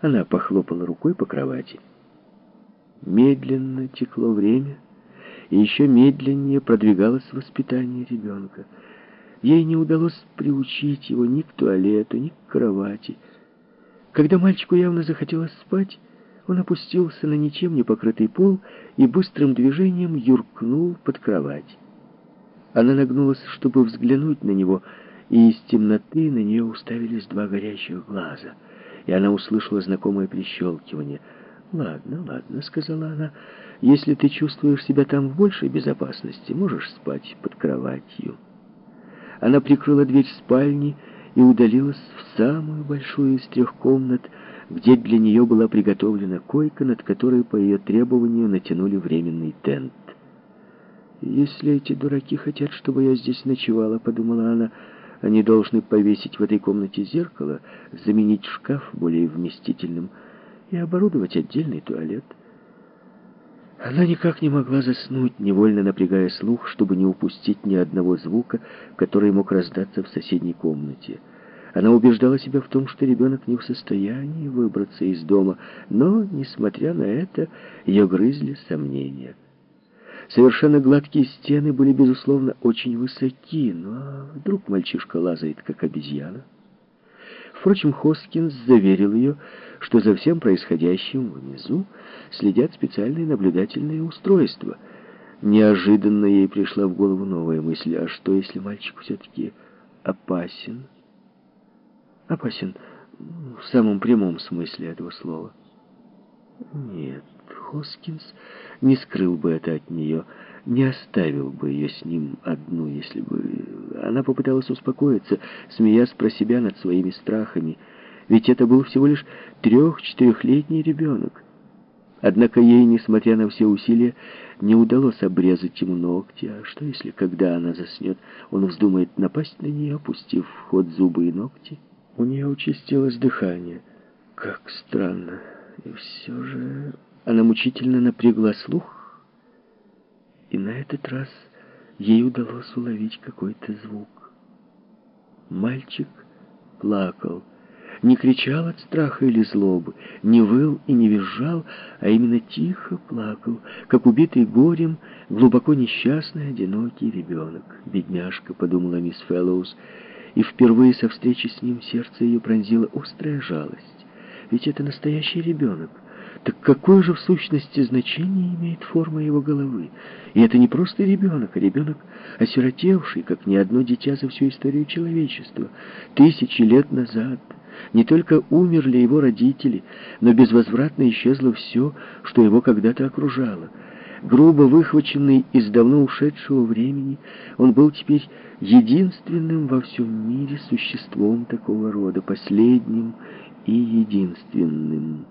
Она похлопала рукой по кровати. Медленно текло время, и еще медленнее продвигалось воспитание ребенка. Ей не удалось приучить его ни к туалету, ни к кровати. Когда мальчику явно захотелось спать, он опустился на ничем не покрытый пол и быстрым движением юркнул под кровать. Она нагнулась, чтобы взглянуть на него, и из темноты на нее уставились два горящих глаза, и она услышала знакомое прищелкивание. «Ладно, ладно», — сказала она, — «если ты чувствуешь себя там в большей безопасности, можешь спать под кроватью». Она прикрыла дверь спальни и удалилась в самую большую из трех комнат, где для нее была приготовлена койка, над которой по ее требованию натянули временный тент. «Если эти дураки хотят, чтобы я здесь ночевала», — подумала она, — «они должны повесить в этой комнате зеркало, заменить шкаф более вместительным и оборудовать отдельный туалет». Она никак не могла заснуть, невольно напрягая слух, чтобы не упустить ни одного звука, который мог раздаться в соседней комнате. Она убеждала себя в том, что ребенок не в состоянии выбраться из дома, но, несмотря на это, ее грызли сомнения. Совершенно гладкие стены были, безусловно, очень высоки, но вдруг мальчишка лазает, как обезьяна. Впрочем, Хоскинс заверил ее, что за всем происходящим внизу следят специальные наблюдательные устройства. Неожиданно ей пришла в голову новая мысль, а что, если мальчик все-таки опасен? Опасен в самом прямом смысле этого слова. Нет, Хоскинс не скрыл бы это от нее, не оставил бы ее с ним одну, если бы... Она попыталась успокоиться, смеясь про себя над своими страхами, ведь это был всего лишь трех-четырехлетний ребенок. Однако ей, несмотря на все усилия, не удалось обрезать ему ногти. А что, если, когда она заснет, он вздумает напасть на нее, опустив в ход зубы и ногти? У нее участилось дыхание. Как странно. И все же она мучительно напрягла слух, и на этот раз ей удалось уловить какой-то звук. Мальчик плакал не кричал от страха или злобы, не выл и не визжал, а именно тихо плакал, как убитый горем, глубоко несчастный, одинокий ребенок. «Бедняжка», — подумала мисс Фэллоус, и впервые со встречи с ним сердце ее пронзила острая жалость. Ведь это настоящий ребенок. Так какое же в сущности значение имеет форма его головы? И это не просто ребенок, а ребенок, осиротевший, как ни одно дитя за всю историю человечества, тысячи лет назад — не только умерли его родители, но безвозвратно исчезло все, что его когда-то окружало. Грубо выхваченный из давно ушедшего времени, он был теперь единственным во всем мире существом такого рода, последним и единственным.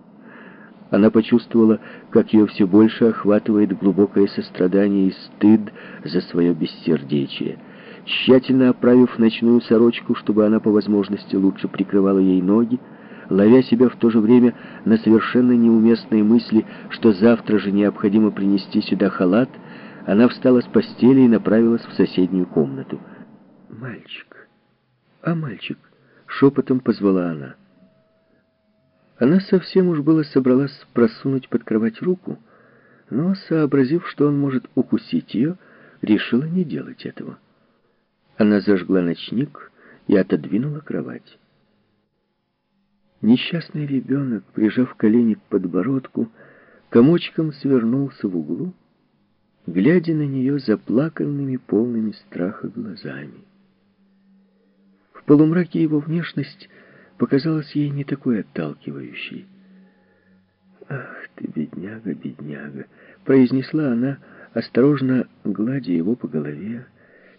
Она почувствовала, как ее все больше охватывает глубокое сострадание и стыд за свое бессердечие. Тщательно оправив ночную сорочку, чтобы она по возможности лучше прикрывала ей ноги, ловя себя в то же время на совершенно неуместные мысли, что завтра же необходимо принести сюда халат, она встала с постели и направилась в соседнюю комнату. «Мальчик! А мальчик!» — шепотом позвала она. Она совсем уж было собралась просунуть под кровать руку, но, сообразив, что он может укусить ее, решила не делать этого. Она зажгла ночник и отодвинула кровать. Несчастный ребенок, прижав колени к подбородку, комочком свернулся в углу, глядя на нее заплаканными, полными страха глазами. В полумраке его внешность показалась ей не такой отталкивающей. «Ах ты, бедняга, бедняга!» — произнесла она, осторожно гладя его по голове,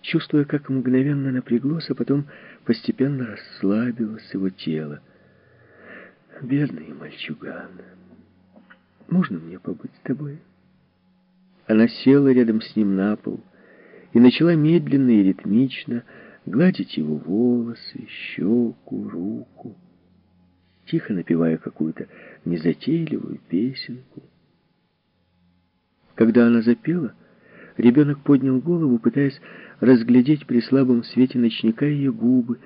чувствуя, как мгновенно напряглось, а потом постепенно расслабилось его тело. «Бедный мальчуган, можно мне побыть с тобой?» Она села рядом с ним на пол и начала медленно и ритмично гладить его волосы, щеку, руку, тихо напевая какую-то незатейливую песенку. Когда она запела, ребенок поднял голову, пытаясь разглядеть при слабом свете ночника ее губы,